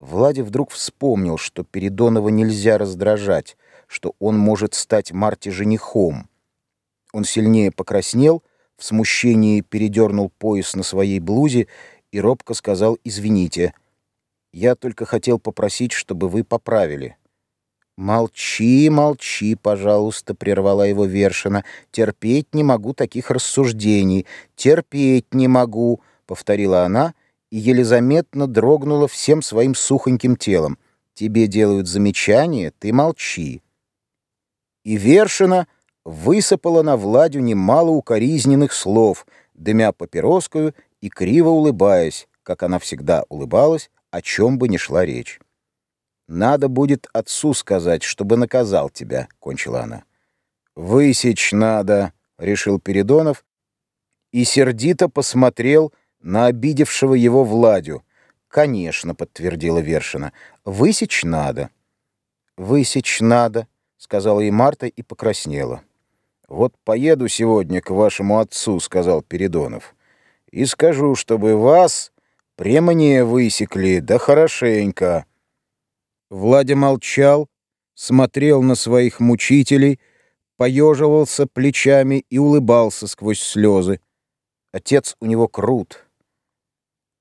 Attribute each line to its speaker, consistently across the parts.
Speaker 1: Влади вдруг вспомнил, что Передонова нельзя раздражать, что он может стать Марте женихом. Он сильнее покраснел, в смущении передернул пояс на своей блузе и робко сказал «Извините, я только хотел попросить, чтобы вы поправили». «Молчи, молчи, пожалуйста», — прервала его Вершина. «Терпеть не могу таких рассуждений. Терпеть не могу», — повторила она и еле заметно дрогнула всем своим сухоньким телом. «Тебе делают замечание, ты молчи». И Вершина высыпала на Владю немало укоризненных слов, дымя папироскую и криво улыбаясь, как она всегда улыбалась, о чем бы ни шла речь. «Надо будет отцу сказать, чтобы наказал тебя», — кончила она. «Высечь надо», — решил Передонов, и сердито посмотрел на обидевшего его Владю. «Конечно», — подтвердила Вершина, — «высечь надо». «Высечь надо», — сказала и Марта и покраснела. «Вот поеду сегодня к вашему отцу», — сказал Передонов, — «и скажу, чтобы вас прямо не высекли, да хорошенько». Владя молчал, смотрел на своих мучителей, поеживался плечами и улыбался сквозь слезы. Отец у него крут.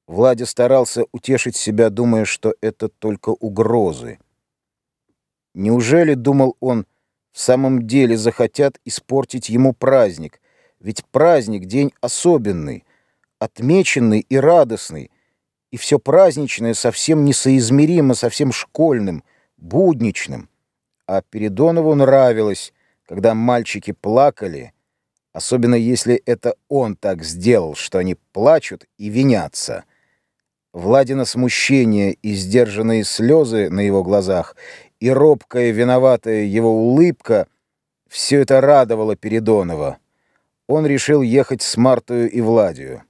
Speaker 1: Владя старался утешить себя, думая, что это только угрозы. Неужели, думал он, в самом деле захотят испортить ему праздник? Ведь праздник — день особенный, отмеченный и радостный — и все праздничное совсем несоизмеримо со всем школьным, будничным. А Передонову нравилось, когда мальчики плакали, особенно если это он так сделал, что они плачут и винятся. Владина смущение и сдержанные слезы на его глазах, и робкая виноватая его улыбка — все это радовало Передонова. Он решил ехать с Мартою и Владию.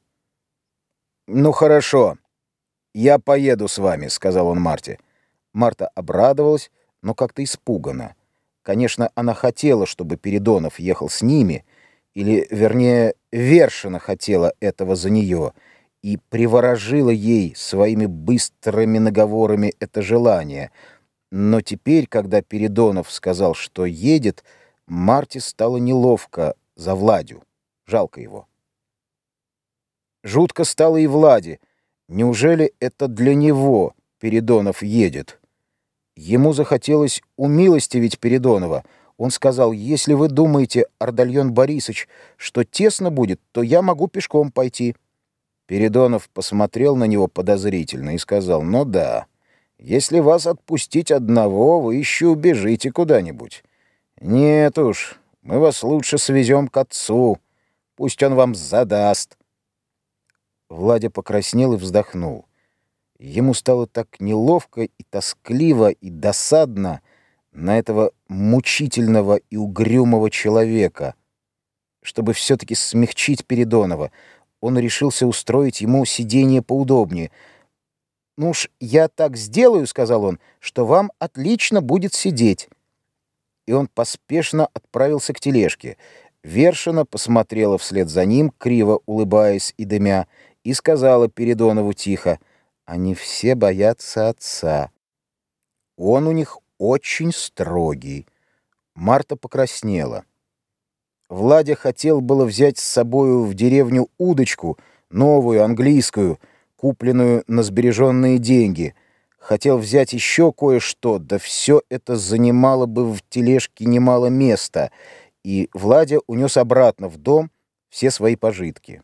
Speaker 1: «Ну хорошо», «Я поеду с вами», — сказал он Марте. Марта обрадовалась, но как-то испуганно. Конечно, она хотела, чтобы Передонов ехал с ними, или, вернее, Вершина хотела этого за нее, и приворожила ей своими быстрыми наговорами это желание. Но теперь, когда Передонов сказал, что едет, Марте стало неловко за Владю. Жалко его. Жутко стало и Владе, Неужели это для него Передонов едет? Ему захотелось умилостивить Передонова. Он сказал, если вы думаете, Ардальон Борисович, что тесно будет, то я могу пешком пойти. Передонов посмотрел на него подозрительно и сказал, ну да, если вас отпустить одного, вы еще убежите куда-нибудь. Нет уж, мы вас лучше свезем к отцу, пусть он вам задаст. Владя покраснел и вздохнул. Ему стало так неловко и тоскливо и досадно на этого мучительного и угрюмого человека. Чтобы все-таки смягчить Передонова, он решился устроить ему сиденье поудобнее. «Ну уж я так сделаю, — сказал он, — что вам отлично будет сидеть». И он поспешно отправился к тележке. Вершина посмотрела вслед за ним, криво улыбаясь и дымя, и сказала Передонову тихо, «Они все боятся отца. Он у них очень строгий». Марта покраснела. Владя хотел было взять с собою в деревню удочку, новую, английскую, купленную на сбереженные деньги. Хотел взять еще кое-что, да все это занимало бы в тележке немало места, и Владя унес обратно в дом все свои пожитки.